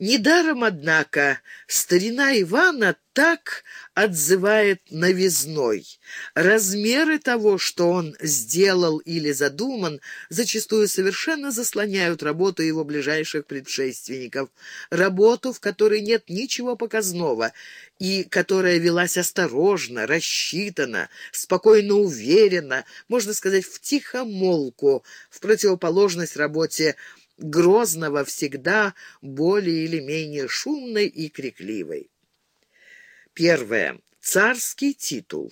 Недаром, однако, старина Ивана так отзывает новизной. Размеры того, что он сделал или задуман, зачастую совершенно заслоняют работу его ближайших предшественников, работу, в которой нет ничего показного и которая велась осторожно, рассчитанно, спокойно уверенно, можно сказать, в тихомолку, в противоположность работе Грозного всегда более или менее шумной и крикливой. Первое. Царский титул.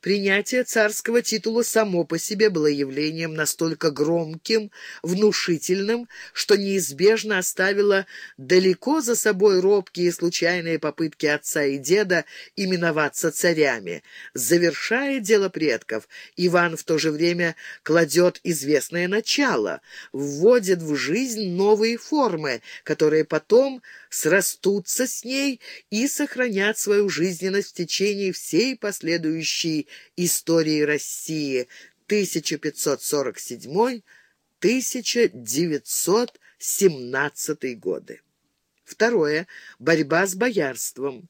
Принятие царского титула само по себе было явлением настолько громким, внушительным, что неизбежно оставило далеко за собой робкие случайные попытки отца и деда именоваться царями. Завершая дело предков, Иван в то же время кладет известное начало, вводит в жизнь новые формы, которые потом срастутся с ней и сохранят свою жизненность в течение всей последующей истории России 1547-1917 годы. Второе. Борьба с боярством.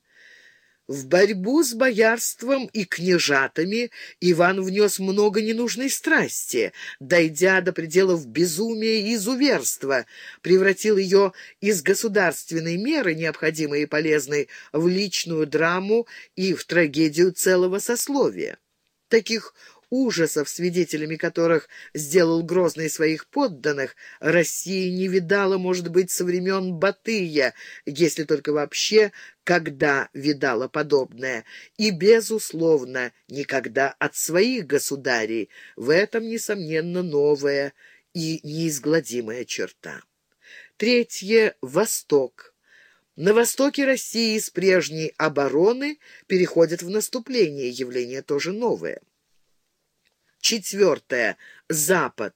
В борьбу с боярством и княжатами Иван внес много ненужной страсти, дойдя до пределов безумия и изуверства, превратил ее из государственной меры, необходимой и полезной, в личную драму и в трагедию целого сословия. Таких ужасов, свидетелями которых сделал Грозный своих подданных, Россия не видала, может быть, со времен Батыя, если только вообще когда видала подобное, и, безусловно, никогда от своих государей. В этом, несомненно, новая и неизгладимая черта. Третье — Восток. На востоке России из прежней обороны переходит в наступление, явление тоже новое. Четвертое. Запад.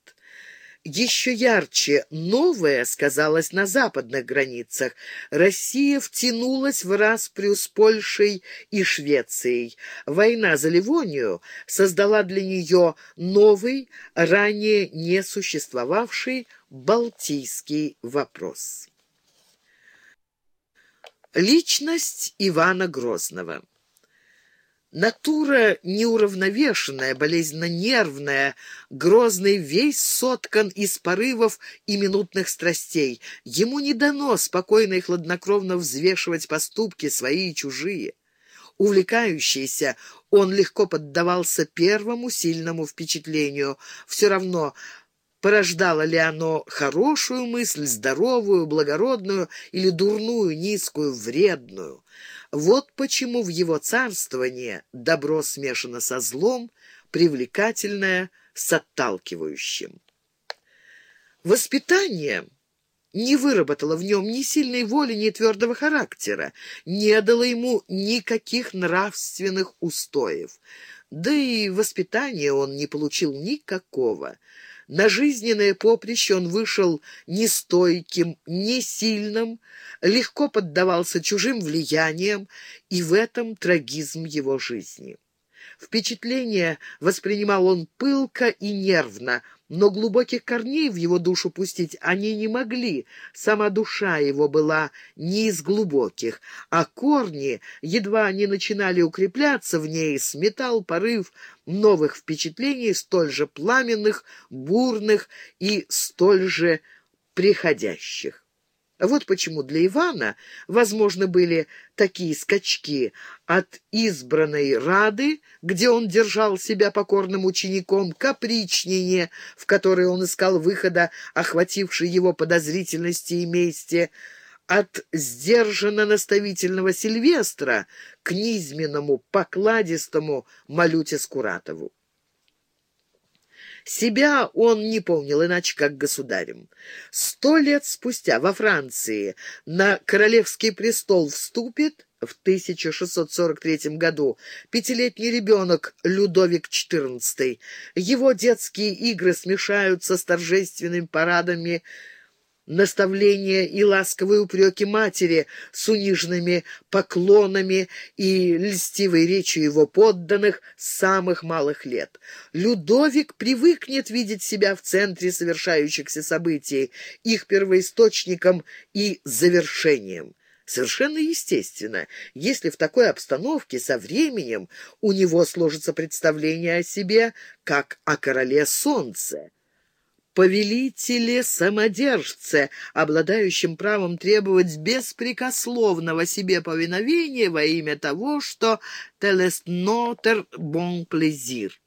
Еще ярче новое сказалось на западных границах. Россия втянулась в распрю с Польшей и Швецией. Война за Ливонию создала для нее новый, ранее не существовавший Балтийский вопрос. Личность Ивана Грозного Натура неуравновешенная, болезненно нервная, грозный весь соткан из порывов и минутных страстей. Ему не дано спокойно и хладнокровно взвешивать поступки свои и чужие. Увлекающийся, он легко поддавался первому сильному впечатлению. Все равно, порождало ли оно хорошую мысль, здоровую, благородную или дурную, низкую, вредную. Вот почему в его царствовании добро смешано со злом, привлекательное с отталкивающим. Воспитание не выработало в нем ни сильной воли, ни твердого характера, не дало ему никаких нравственных устоев. Да и воспитания он не получил никакого. На жизненное поприще он вышел нестойким, не сильным, легко поддавался чужим влияниям, и в этом трагизм его жизни. Впечатление воспринимал он пылко и нервно, но глубоких корней в его душу пустить они не могли. Сама душа его была не из глубоких, а корни, едва они начинали укрепляться в ней, сметал порыв новых впечатлений, столь же пламенных, бурных и столь же приходящих. Вот почему для Ивана возможны были такие скачки от избранной Рады, где он держал себя покорным учеником, капричнее, в которой он искал выхода, охватившей его подозрительности и мести, от сдержанно-наставительного Сильвестра к низменному, покладистому Малюте Скуратову. Себя он не помнил иначе, как государем. Сто лет спустя во Франции на королевский престол вступит в 1643 году пятилетний ребенок Людовик XIV. Его детские игры смешаются с торжественными парадами наставления и ласковые упреки матери с униженными поклонами и льстивой речью его подданных с самых малых лет. Людовик привыкнет видеть себя в центре совершающихся событий, их первоисточником и завершением. Совершенно естественно, если в такой обстановке со временем у него сложится представление о себе как о короле солнца повелителе-самодержце, обладающем правом требовать беспрекословного себе повиновения во имя того, что «телест нотер бон плезир»